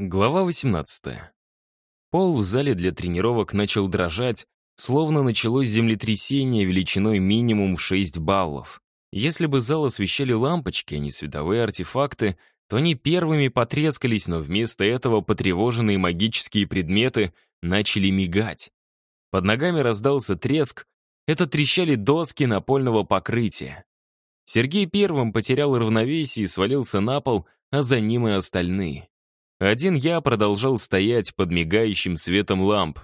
Глава 18. Пол в зале для тренировок начал дрожать, словно началось землетрясение величиной минимум 6 баллов. Если бы зал освещали лампочки, а не световые артефакты, то они первыми потрескались, но вместо этого потревоженные магические предметы начали мигать. Под ногами раздался треск, это трещали доски напольного покрытия. Сергей первым потерял равновесие и свалился на пол, а за ним и остальные. Один я продолжал стоять под мигающим светом ламп.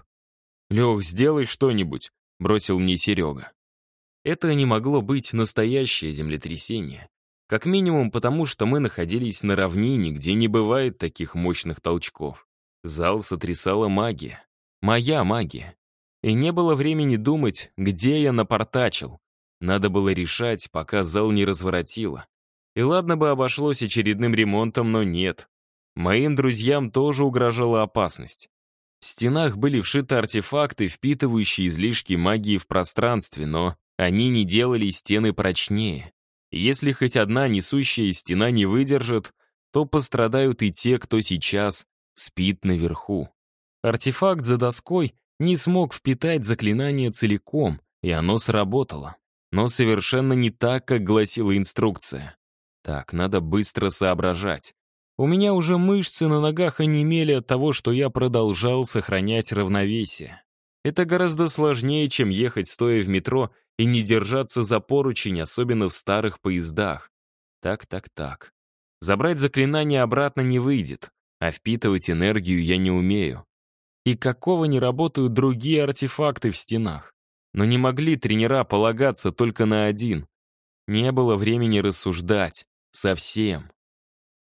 «Лех, сделай что-нибудь», — бросил мне Серега. Это не могло быть настоящее землетрясение. Как минимум потому, что мы находились на равнине, где не бывает таких мощных толчков. Зал сотрясала магия. Моя магия. И не было времени думать, где я напортачил. Надо было решать, пока зал не разворотило. И ладно бы обошлось очередным ремонтом, но нет. Моим друзьям тоже угрожала опасность. В стенах были вшиты артефакты, впитывающие излишки магии в пространстве, но они не делали стены прочнее. Если хоть одна несущая стена не выдержит, то пострадают и те, кто сейчас спит наверху. Артефакт за доской не смог впитать заклинание целиком, и оно сработало. Но совершенно не так, как гласила инструкция. Так, надо быстро соображать. У меня уже мышцы на ногах онемели от того, что я продолжал сохранять равновесие. Это гораздо сложнее, чем ехать стоя в метро и не держаться за поручень, особенно в старых поездах. Так, так, так. Забрать заклинание обратно не выйдет, а впитывать энергию я не умею. И какого не работают другие артефакты в стенах? Но не могли тренера полагаться только на один. Не было времени рассуждать. Совсем.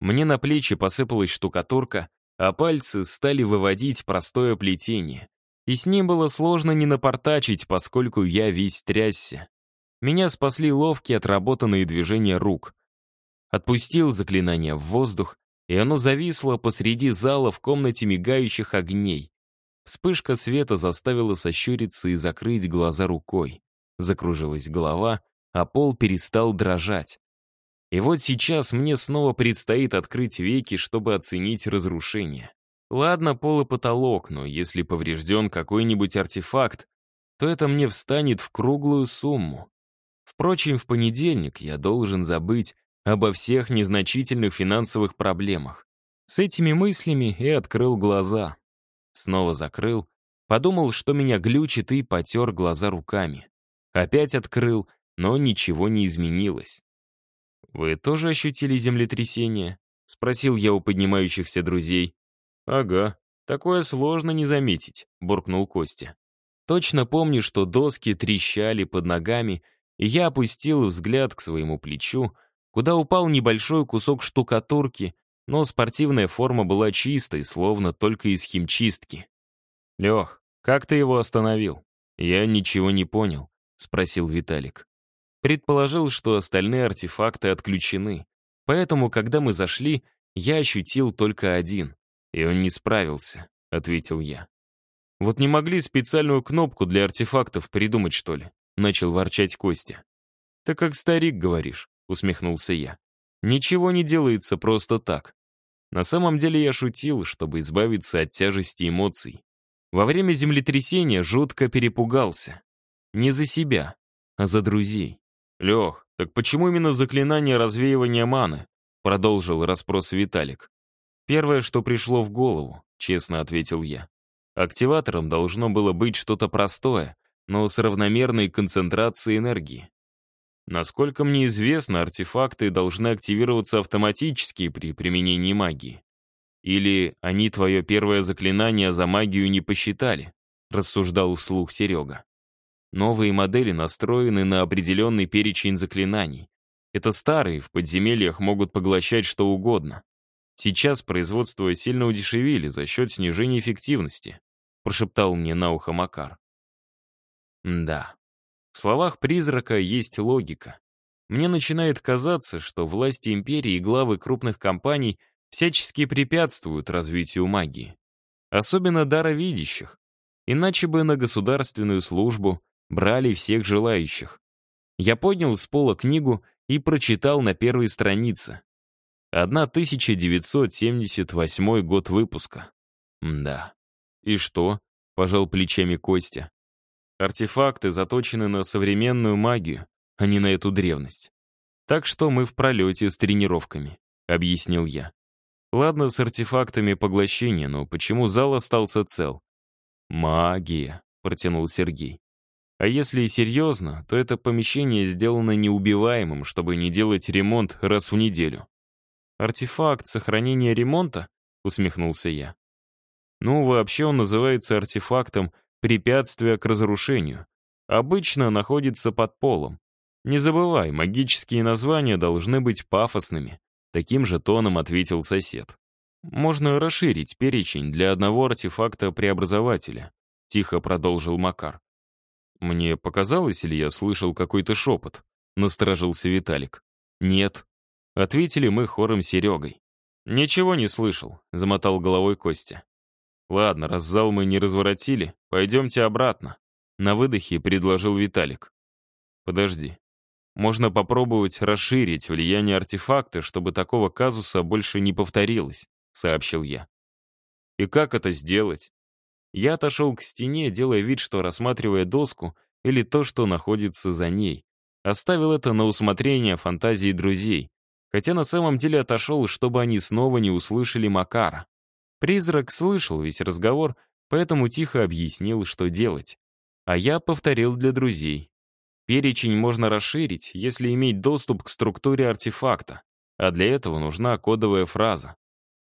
Мне на плечи посыпалась штукатурка, а пальцы стали выводить простое плетение. И с ним было сложно не напортачить, поскольку я весь трясся. Меня спасли ловкие отработанные движения рук. Отпустил заклинание в воздух, и оно зависло посреди зала в комнате мигающих огней. Вспышка света заставила сощуриться и закрыть глаза рукой. Закружилась голова, а пол перестал дрожать. И вот сейчас мне снова предстоит открыть веки, чтобы оценить разрушение. Ладно, пол и потолок, но если поврежден какой-нибудь артефакт, то это мне встанет в круглую сумму. Впрочем, в понедельник я должен забыть обо всех незначительных финансовых проблемах. С этими мыслями и открыл глаза. Снова закрыл, подумал, что меня глючит, и потер глаза руками. Опять открыл, но ничего не изменилось. «Вы тоже ощутили землетрясение?» — спросил я у поднимающихся друзей. «Ага, такое сложно не заметить», — буркнул Костя. Точно помню, что доски трещали под ногами, и я опустил взгляд к своему плечу, куда упал небольшой кусок штукатурки, но спортивная форма была чистой, словно только из химчистки. «Лех, как ты его остановил?» «Я ничего не понял», — спросил Виталик. Предположил, что остальные артефакты отключены. Поэтому, когда мы зашли, я ощутил только один. И он не справился, — ответил я. Вот не могли специальную кнопку для артефактов придумать, что ли? Начал ворчать Костя. «Ты как старик говоришь», — усмехнулся я. «Ничего не делается просто так. На самом деле я шутил, чтобы избавиться от тяжести эмоций. Во время землетрясения жутко перепугался. Не за себя, а за друзей. «Лех, так почему именно заклинание развеивания маны?» Продолжил расспрос Виталик. «Первое, что пришло в голову», — честно ответил я. Активатором должно было быть что-то простое, но с равномерной концентрацией энергии. Насколько мне известно, артефакты должны активироваться автоматически при применении магии. Или они твое первое заклинание за магию не посчитали, рассуждал вслух Серега. Новые модели настроены на определенный перечень заклинаний. Это старые, в подземельях могут поглощать что угодно. Сейчас производство сильно удешевили за счет снижения эффективности, прошептал мне на ухо Макар. Да, в словах призрака есть логика. Мне начинает казаться, что власти империи и главы крупных компаний всячески препятствуют развитию магии. Особенно даровидящих. Иначе бы на государственную службу брали всех желающих. Я поднял с пола книгу и прочитал на первой странице. 1978 год выпуска. Да. И что? Пожал плечами Костя. Артефакты заточены на современную магию, а не на эту древность. Так что мы в пролете с тренировками, объяснил я. Ладно, с артефактами поглощения, но почему зал остался цел? Магия, протянул Сергей. А если и серьезно, то это помещение сделано неубиваемым, чтобы не делать ремонт раз в неделю. «Артефакт сохранения ремонта?» — усмехнулся я. «Ну, вообще он называется артефактом препятствия к разрушению. Обычно находится под полом. Не забывай, магические названия должны быть пафосными», — таким же тоном ответил сосед. «Можно расширить перечень для одного артефакта-преобразователя», — тихо продолжил Макар. «Мне показалось, или я слышал какой-то шепот?» — насторожился Виталик. «Нет». Ответили мы хором Серегой. «Ничего не слышал», — замотал головой Костя. «Ладно, раз зал мы не разворотили, пойдемте обратно», — на выдохе предложил Виталик. «Подожди. Можно попробовать расширить влияние артефакта, чтобы такого казуса больше не повторилось», — сообщил я. «И как это сделать?» Я отошел к стене, делая вид, что рассматривая доску или то, что находится за ней. Оставил это на усмотрение фантазии друзей, хотя на самом деле отошел, чтобы они снова не услышали Макара. Призрак слышал весь разговор, поэтому тихо объяснил, что делать. А я повторил для друзей. Перечень можно расширить, если иметь доступ к структуре артефакта, а для этого нужна кодовая фраза.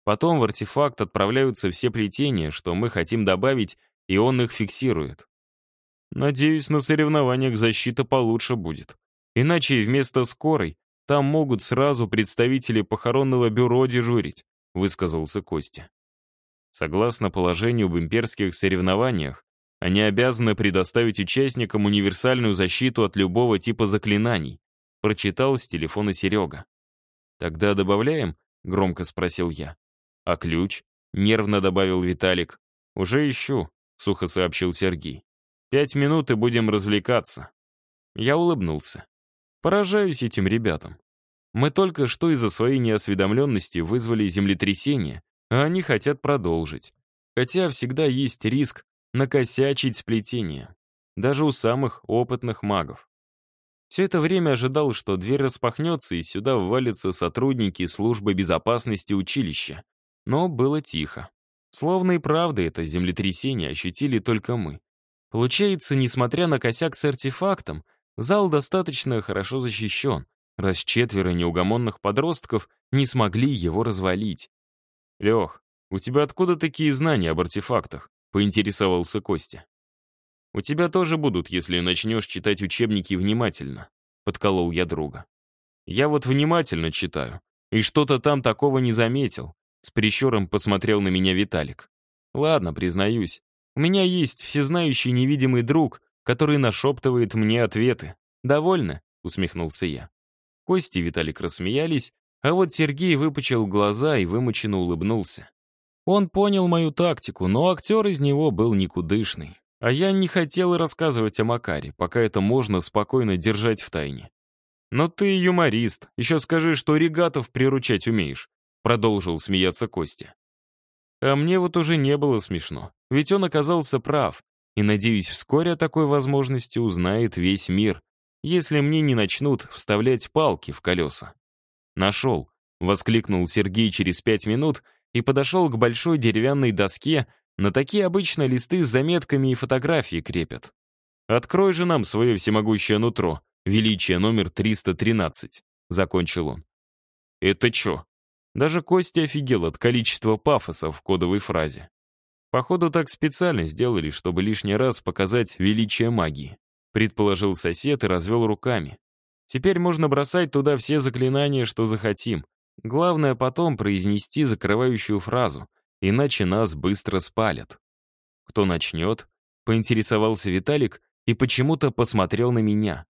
Потом в артефакт отправляются все плетения, что мы хотим добавить, и он их фиксирует. Надеюсь, на соревнованиях защита получше будет. Иначе вместо скорой там могут сразу представители похоронного бюро дежурить, высказался Костя. Согласно положению в имперских соревнованиях, они обязаны предоставить участникам универсальную защиту от любого типа заклинаний, прочитал с телефона Серега. Тогда добавляем? Громко спросил я. «А ключ?» — нервно добавил Виталик. «Уже ищу», — сухо сообщил Сергей. «Пять минут и будем развлекаться». Я улыбнулся. Поражаюсь этим ребятам. Мы только что из-за своей неосведомленности вызвали землетрясение, а они хотят продолжить. Хотя всегда есть риск накосячить сплетение. Даже у самых опытных магов. Все это время ожидал, что дверь распахнется и сюда ввалятся сотрудники службы безопасности училища. Но было тихо. Словно и правда это землетрясение ощутили только мы. Получается, несмотря на косяк с артефактом, зал достаточно хорошо защищен, раз четверо неугомонных подростков не смогли его развалить. «Лех, у тебя откуда такие знания об артефактах?» — поинтересовался Костя. «У тебя тоже будут, если начнешь читать учебники внимательно», — подколол я друга. «Я вот внимательно читаю, и что-то там такого не заметил, с прищуром посмотрел на меня Виталик. «Ладно, признаюсь. У меня есть всезнающий невидимый друг, который нашептывает мне ответы. Довольно?» — усмехнулся я. Кости и Виталик рассмеялись, а вот Сергей выпучил глаза и вымученно улыбнулся. Он понял мою тактику, но актер из него был никудышный. А я не хотел рассказывать о Макаре, пока это можно спокойно держать в тайне. «Но ты юморист, еще скажи, что регатов приручать умеешь», Продолжил смеяться Костя. А мне вот уже не было смешно, ведь он оказался прав, и, надеюсь, вскоре о такой возможности узнает весь мир, если мне не начнут вставлять палки в колеса. «Нашел», — воскликнул Сергей через пять минут и подошел к большой деревянной доске, на такие обычно листы с заметками и фотографии крепят. «Открой же нам свое всемогущее нутро, величие номер 313», — закончил он. «Это что, даже Костя офигел от количества пафоса в кодовой фразе. Походу, так специально сделали, чтобы лишний раз показать величие магии. Предположил сосед и развел руками. Теперь можно бросать туда все заклинания, что захотим. Главное потом произнести закрывающую фразу, иначе нас быстро спалят. Кто начнет? Поинтересовался Виталик и почему-то посмотрел на меня.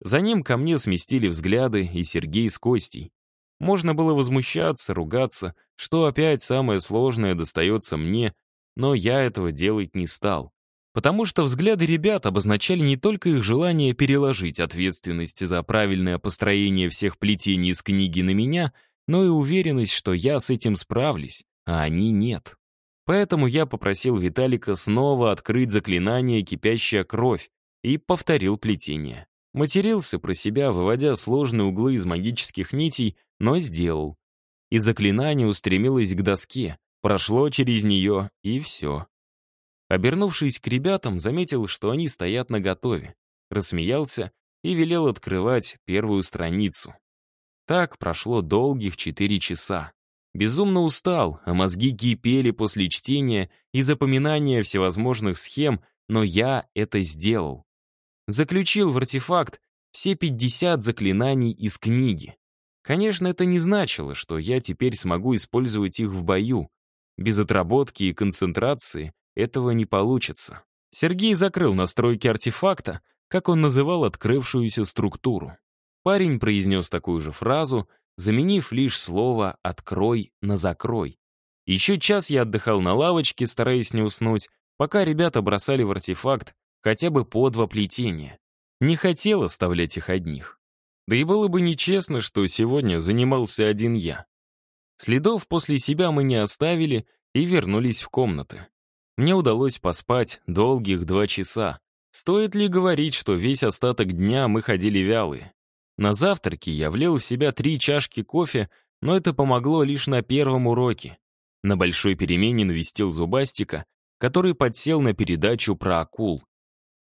За ним ко мне сместили взгляды и Сергей с Костей. Можно было возмущаться, ругаться, что опять самое сложное достается мне, но я этого делать не стал. Потому что взгляды ребят обозначали не только их желание переложить ответственность за правильное построение всех плетений из книги на меня, но и уверенность, что я с этим справлюсь, а они нет. Поэтому я попросил Виталика снова открыть заклинание «Кипящая кровь» и повторил плетение. Матерился про себя, выводя сложные углы из магических нитей, но сделал. И заклинание устремилось к доске, прошло через нее, и все. Обернувшись к ребятам, заметил, что они стоят наготове. Рассмеялся и велел открывать первую страницу. Так прошло долгих четыре часа. Безумно устал, а мозги кипели после чтения и запоминания всевозможных схем, но я это сделал. Заключил в артефакт все 50 заклинаний из книги. Конечно, это не значило, что я теперь смогу использовать их в бою. Без отработки и концентрации этого не получится. Сергей закрыл настройки артефакта, как он называл открывшуюся структуру. Парень произнес такую же фразу, заменив лишь слово «открой» на «закрой». Еще час я отдыхал на лавочке, стараясь не уснуть, пока ребята бросали в артефакт хотя бы по два плетения. Не хотел оставлять их одних. Да и было бы нечестно, что сегодня занимался один я. Следов после себя мы не оставили и вернулись в комнаты. Мне удалось поспать долгих два часа. Стоит ли говорить, что весь остаток дня мы ходили вялые? На завтраке я влил в себя три чашки кофе, но это помогло лишь на первом уроке. На большой перемене навестил Зубастика, который подсел на передачу про акул.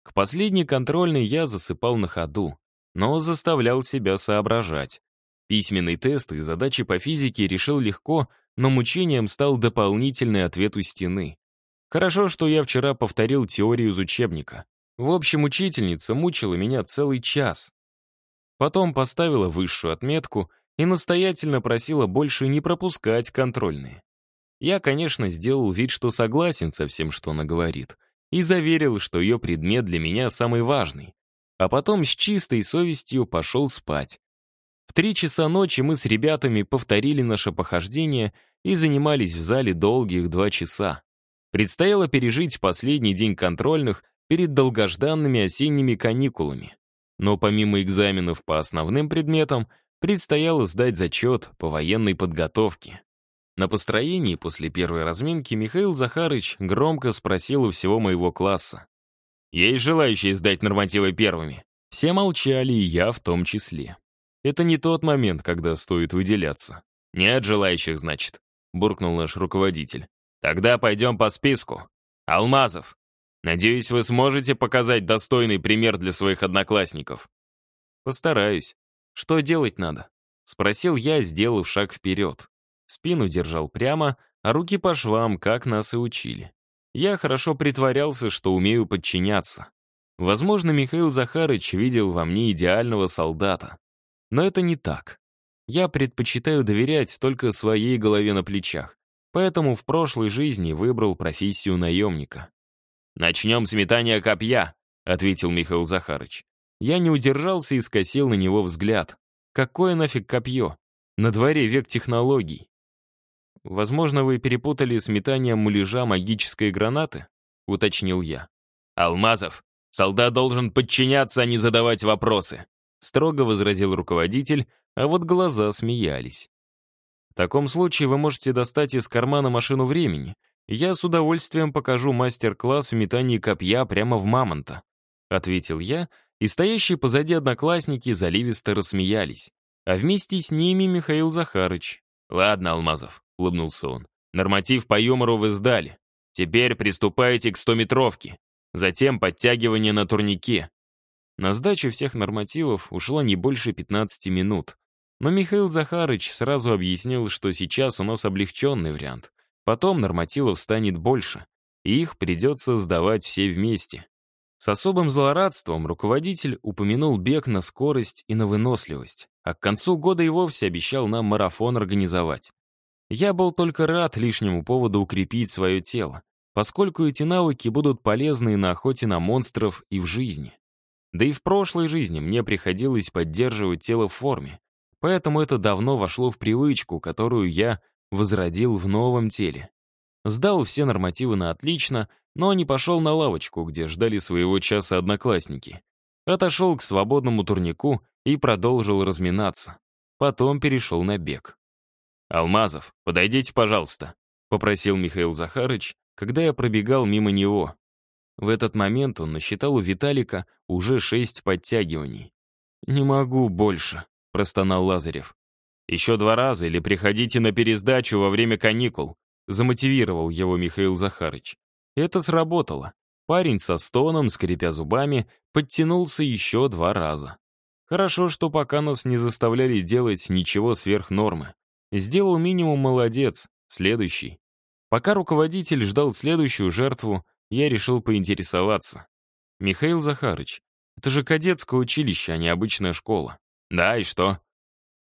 К последней контрольной я засыпал на ходу, но заставлял себя соображать. Письменный тест и задачи по физике решил легко, но мучением стал дополнительный ответ у стены. Хорошо, что я вчера повторил теорию из учебника. В общем, учительница мучила меня целый час. Потом поставила высшую отметку и настоятельно просила больше не пропускать контрольные. Я, конечно, сделал вид, что согласен со всем, что она говорит, и заверил, что ее предмет для меня самый важный. А потом с чистой совестью пошел спать. В три часа ночи мы с ребятами повторили наше похождение и занимались в зале долгих два часа. Предстояло пережить последний день контрольных перед долгожданными осенними каникулами. Но помимо экзаменов по основным предметам, предстояло сдать зачет по военной подготовке. На построении после первой разминки Михаил Захарыч громко спросил у всего моего класса. «Есть желающие сдать нормативы первыми?» Все молчали, и я в том числе. Это не тот момент, когда стоит выделяться. «Нет желающих, значит», — буркнул наш руководитель. «Тогда пойдем по списку. Алмазов, надеюсь, вы сможете показать достойный пример для своих одноклассников?» «Постараюсь. Что делать надо?» — спросил я, сделав шаг вперед. Спину держал прямо, а руки по швам, как нас и учили. Я хорошо притворялся, что умею подчиняться. Возможно, Михаил Захарыч видел во мне идеального солдата. Но это не так. Я предпочитаю доверять только своей голове на плечах, поэтому в прошлой жизни выбрал профессию наемника. «Начнем с метания копья», — ответил Михаил Захарыч. Я не удержался и скосил на него взгляд. Какое нафиг копье? На дворе век технологий. «Возможно, вы перепутали с метанием муляжа магической гранаты?» — уточнил я. «Алмазов, солдат должен подчиняться, а не задавать вопросы», — строго возразил руководитель, а вот глаза смеялись. «В таком случае вы можете достать из кармана машину времени. Я с удовольствием покажу мастер-класс в метании копья прямо в мамонта», — ответил я, и стоящие позади одноклассники заливисто рассмеялись. А вместе с ними Михаил Захарыч. «Ладно, Алмазов, — улыбнулся он. «Норматив по юмору вы сдали. Теперь приступайте к стометровке. Затем подтягивание на турнике». На сдачу всех нормативов ушло не больше 15 минут. Но Михаил Захарыч сразу объяснил, что сейчас у нас облегченный вариант. Потом нормативов станет больше, и их придется сдавать все вместе. С особым злорадством руководитель упомянул бег на скорость и на выносливость, а к концу года и вовсе обещал нам марафон организовать. Я был только рад лишнему поводу укрепить свое тело, поскольку эти навыки будут полезны на охоте на монстров и в жизни. Да и в прошлой жизни мне приходилось поддерживать тело в форме, поэтому это давно вошло в привычку, которую я возродил в новом теле. Сдал все нормативы на отлично, но не пошел на лавочку, где ждали своего часа одноклассники. Отошел к свободному турнику и продолжил разминаться. Потом перешел на бег. «Алмазов, подойдите, пожалуйста», — попросил Михаил Захарыч, когда я пробегал мимо него. В этот момент он насчитал у Виталика уже шесть подтягиваний. «Не могу больше», — простонал Лазарев. «Еще два раза или приходите на пересдачу во время каникул», — замотивировал его Михаил Захарыч. Это сработало. Парень со стоном, скрипя зубами, подтянулся еще два раза. Хорошо, что пока нас не заставляли делать ничего сверх нормы. Сделал минимум молодец, следующий. Пока руководитель ждал следующую жертву, я решил поинтересоваться. «Михаил Захарыч, это же кадетское училище, а не обычная школа». «Да, и что?»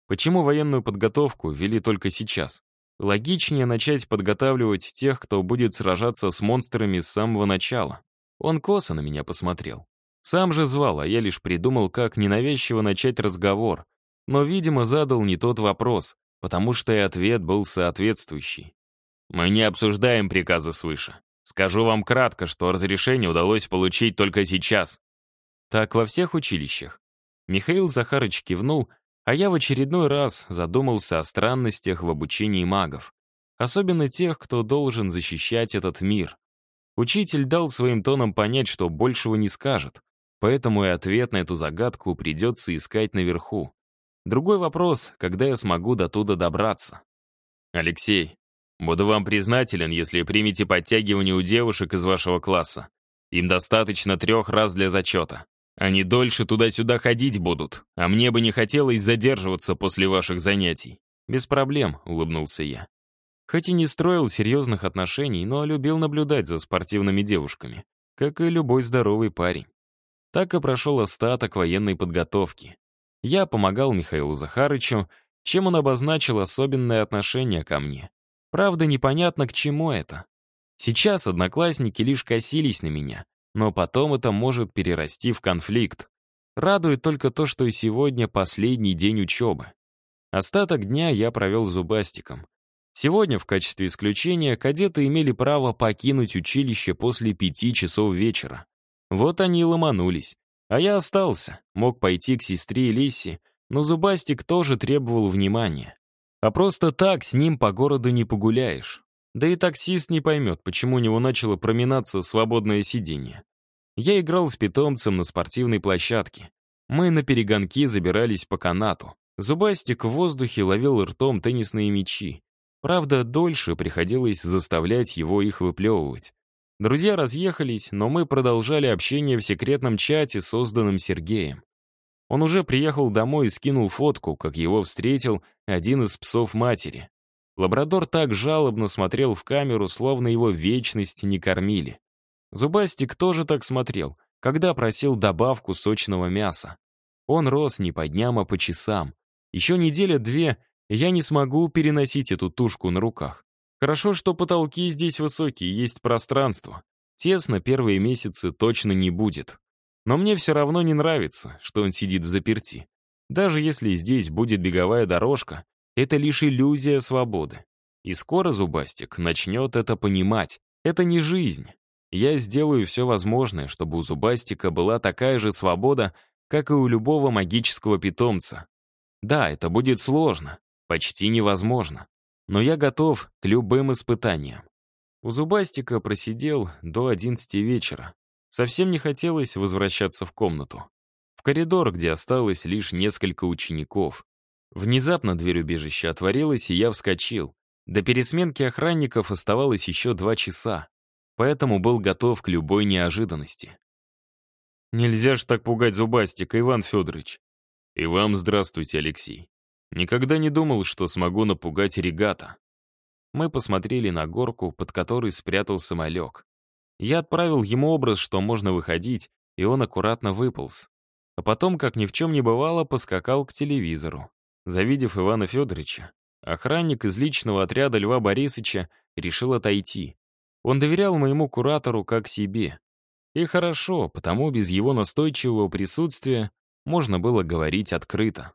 «Почему военную подготовку ввели только сейчас? Логичнее начать подготавливать тех, кто будет сражаться с монстрами с самого начала». Он косо на меня посмотрел. Сам же звал, а я лишь придумал, как ненавязчиво начать разговор. Но, видимо, задал не тот вопрос, потому что и ответ был соответствующий. «Мы не обсуждаем приказы свыше. Скажу вам кратко, что разрешение удалось получить только сейчас». Так во всех училищах. Михаил Захарыч кивнул, а я в очередной раз задумался о странностях в обучении магов. Особенно тех, кто должен защищать этот мир. Учитель дал своим тоном понять, что большего не скажет, поэтому и ответ на эту загадку придется искать наверху. Другой вопрос, когда я смогу до туда добраться. Алексей, буду вам признателен, если примете подтягивание у девушек из вашего класса. Им достаточно трех раз для зачета. Они дольше туда-сюда ходить будут, а мне бы не хотелось задерживаться после ваших занятий. Без проблем, улыбнулся я. Хоть и не строил серьезных отношений, но любил наблюдать за спортивными девушками, как и любой здоровый парень. Так и прошел остаток военной подготовки. Я помогал Михаилу Захарычу, чем он обозначил особенное отношение ко мне. Правда, непонятно, к чему это. Сейчас одноклассники лишь косились на меня, но потом это может перерасти в конфликт. Радует только то, что и сегодня последний день учебы. Остаток дня я провел зубастиком. Сегодня, в качестве исключения, кадеты имели право покинуть училище после пяти часов вечера. Вот они и ломанулись. А я остался, мог пойти к сестре Лисе, но Зубастик тоже требовал внимания. А просто так с ним по городу не погуляешь. Да и таксист не поймет, почему у него начало проминаться свободное сиденье. Я играл с питомцем на спортивной площадке. Мы на перегонки забирались по канату. Зубастик в воздухе ловил ртом теннисные мячи. Правда, дольше приходилось заставлять его их выплевывать. Друзья разъехались, но мы продолжали общение в секретном чате, созданном Сергеем. Он уже приехал домой и скинул фотку, как его встретил один из псов матери. Лабрадор так жалобно смотрел в камеру, словно его вечность не кормили. Зубастик тоже так смотрел, когда просил добавку сочного мяса. Он рос не по дням, а по часам. Еще неделя-две я не смогу переносить эту тушку на руках. Хорошо, что потолки здесь высокие, есть пространство. Тесно первые месяцы точно не будет. Но мне все равно не нравится, что он сидит в заперти. Даже если здесь будет беговая дорожка, это лишь иллюзия свободы. И скоро Зубастик начнет это понимать. Это не жизнь. Я сделаю все возможное, чтобы у Зубастика была такая же свобода, как и у любого магического питомца. Да, это будет сложно, почти невозможно но я готов к любым испытаниям. У Зубастика просидел до 11 вечера. Совсем не хотелось возвращаться в комнату. В коридор, где осталось лишь несколько учеников. Внезапно дверь убежища отворилась, и я вскочил. До пересменки охранников оставалось еще два часа, поэтому был готов к любой неожиданности. «Нельзя ж так пугать Зубастика, Иван Федорович». «И вам здравствуйте, Алексей. Никогда не думал, что смогу напугать регата. Мы посмотрели на горку, под которой спрятался малек. Я отправил ему образ, что можно выходить, и он аккуратно выполз. А потом, как ни в чем не бывало, поскакал к телевизору. Завидев Ивана Федоровича, охранник из личного отряда Льва Борисовича решил отойти. Он доверял моему куратору как себе. И хорошо, потому без его настойчивого присутствия можно было говорить открыто.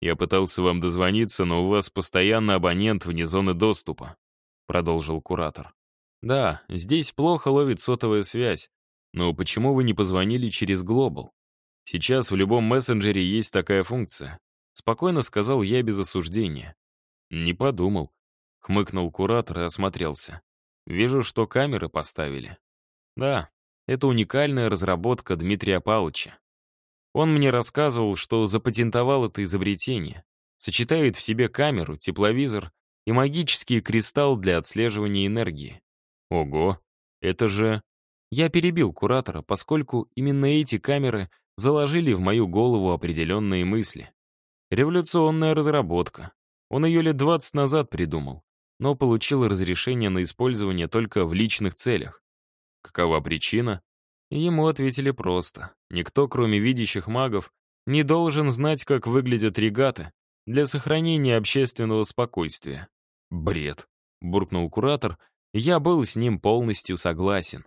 «Я пытался вам дозвониться, но у вас постоянно абонент вне зоны доступа», — продолжил куратор. «Да, здесь плохо ловит сотовая связь. Но почему вы не позвонили через Глобал? Сейчас в любом мессенджере есть такая функция», — спокойно сказал я без осуждения. Не подумал. Хмыкнул куратор и осмотрелся. Вижу, что камеры поставили. Да, это уникальная разработка Дмитрия Павловича. Он мне рассказывал, что запатентовал это изобретение. Сочетает в себе камеру, тепловизор и магический кристалл для отслеживания энергии. Ого, это же... Я перебил куратора, поскольку именно эти камеры заложили в мою голову определенные мысли. Революционная разработка. Он ее лет 20 назад придумал, но получил разрешение на использование только в личных целях. Какова причина? Ему ответили просто. Никто, кроме видящих магов, не должен знать, как выглядят регаты для сохранения общественного спокойствия. Бред, буркнул куратор, я был с ним полностью согласен.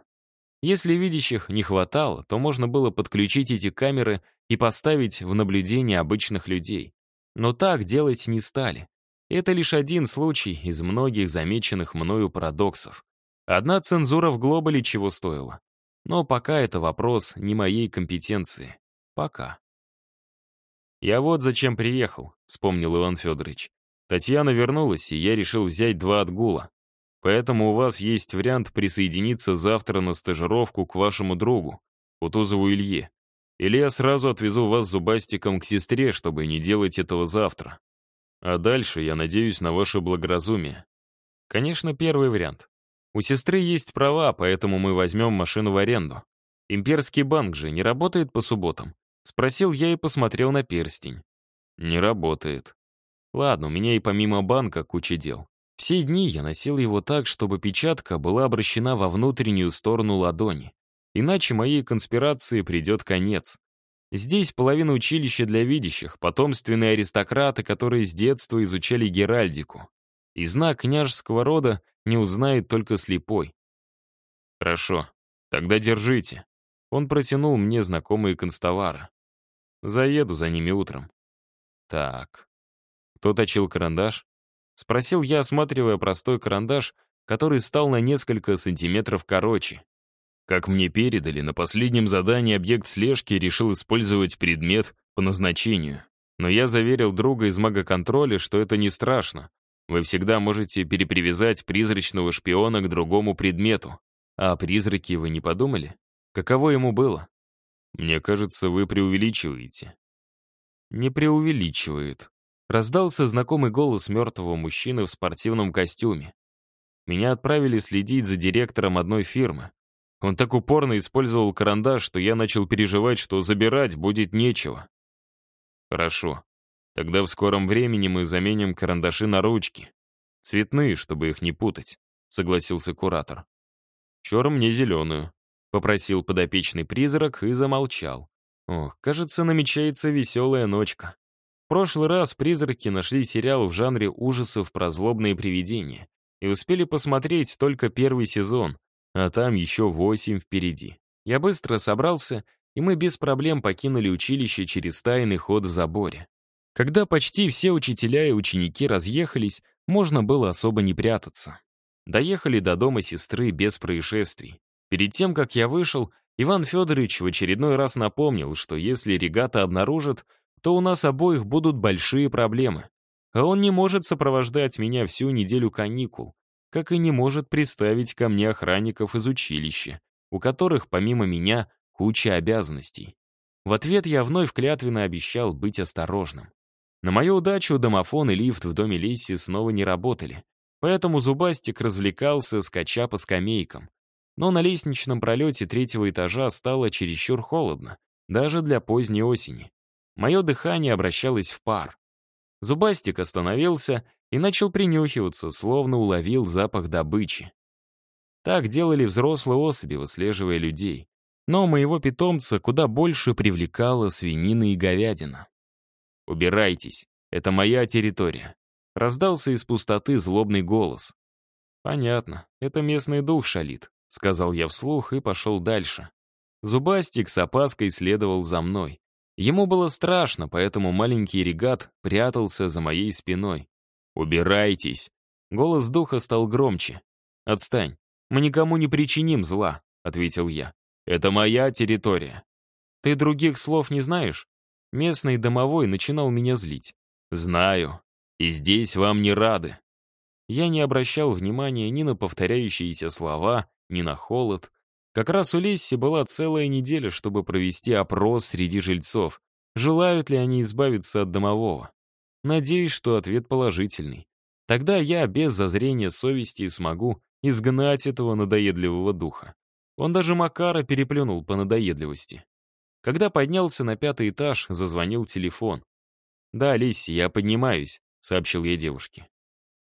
Если видящих не хватало, то можно было подключить эти камеры и поставить в наблюдение обычных людей. Но так делать не стали. Это лишь один случай из многих замеченных мною парадоксов. Одна цензура в глобале чего стоила. Но пока это вопрос не моей компетенции. Пока. «Я вот зачем приехал», — вспомнил Иван Федорович. Татьяна вернулась, и я решил взять два отгула. Поэтому у вас есть вариант присоединиться завтра на стажировку к вашему другу, Кутузову Илье. Или я сразу отвезу вас зубастиком к сестре, чтобы не делать этого завтра. А дальше я надеюсь на ваше благоразумие. Конечно, первый вариант. У сестры есть права, поэтому мы возьмем машину в аренду. Имперский банк же не работает по субботам. Спросил я и посмотрел на перстень. Не работает. Ладно, у меня и помимо банка куча дел. Все дни я носил его так, чтобы печатка была обращена во внутреннюю сторону ладони. Иначе моей конспирации придет конец. Здесь половина училища для видящих, потомственные аристократы, которые с детства изучали геральдику. И знак княжеского рода не узнает только слепой. «Хорошо, тогда держите». Он протянул мне знакомые констовары. Заеду за ними утром. Так. Кто точил карандаш? Спросил я, осматривая простой карандаш, который стал на несколько сантиметров короче. Как мне передали, на последнем задании объект слежки решил использовать предмет по назначению. Но я заверил друга из магоконтроля, что это не страшно. Вы всегда можете перепривязать призрачного шпиона к другому предмету. А о призраке вы не подумали? Каково ему было? Мне кажется, вы преувеличиваете. Не преувеличивает. Раздался знакомый голос мертвого мужчины в спортивном костюме. Меня отправили следить за директором одной фирмы. Он так упорно использовал карандаш, что я начал переживать, что забирать будет нечего. Хорошо. Тогда в скором времени мы заменим карандаши на ручки. Цветные, чтобы их не путать, согласился куратор. Чер мне зеленую, попросил подопечный призрак и замолчал. Ох, кажется, намечается веселая ночка. В прошлый раз призраки нашли сериал в жанре ужасов про злобные привидения и успели посмотреть только первый сезон, а там еще восемь впереди. Я быстро собрался, и мы без проблем покинули училище через тайный ход в заборе. Когда почти все учителя и ученики разъехались, можно было особо не прятаться. Доехали до дома сестры без происшествий. Перед тем, как я вышел, Иван Федорович в очередной раз напомнил, что если регата обнаружат, то у нас обоих будут большие проблемы. А он не может сопровождать меня всю неделю каникул, как и не может приставить ко мне охранников из училища, у которых, помимо меня, куча обязанностей. В ответ я вновь клятвенно обещал быть осторожным. На мою удачу домофон и лифт в доме Лиси снова не работали, поэтому Зубастик развлекался, скача по скамейкам. Но на лестничном пролете третьего этажа стало чересчур холодно, даже для поздней осени. Мое дыхание обращалось в пар. Зубастик остановился и начал принюхиваться, словно уловил запах добычи. Так делали взрослые особи, выслеживая людей. Но моего питомца куда больше привлекала свинина и говядина. «Убирайтесь, это моя территория», — раздался из пустоты злобный голос. «Понятно, это местный дух шалит», — сказал я вслух и пошел дальше. Зубастик с опаской следовал за мной. Ему было страшно, поэтому маленький регат прятался за моей спиной. «Убирайтесь!» Голос духа стал громче. «Отстань, мы никому не причиним зла», — ответил я. «Это моя территория». «Ты других слов не знаешь?» Местный домовой начинал меня злить. «Знаю. И здесь вам не рады. Я не обращал внимания ни на повторяющиеся слова, ни на холод. Как раз у Лесси была целая неделя, чтобы провести опрос среди жильцов, желают ли они избавиться от домового. Надеюсь, что ответ положительный. Тогда я без зазрения совести смогу изгнать этого надоедливого духа. Он даже Макара переплюнул по надоедливости. Когда поднялся на пятый этаж, зазвонил телефон. «Да, Лисси, я поднимаюсь», — сообщил я девушке.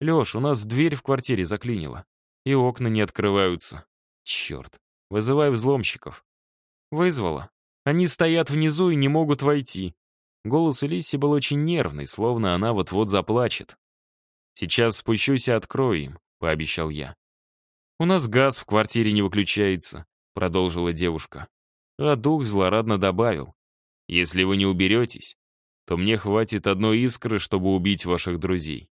«Леш, у нас дверь в квартире заклинила, и окна не открываются. Черт, вызывай взломщиков». Вызвала. Они стоят внизу и не могут войти. Голос у Лисси был очень нервный, словно она вот-вот заплачет. «Сейчас спущусь и открою им», — пообещал я. «У нас газ в квартире не выключается», — продолжила девушка. А дух злорадно добавил. «Если вы не уберетесь, то мне хватит одной искры, чтобы убить ваших друзей.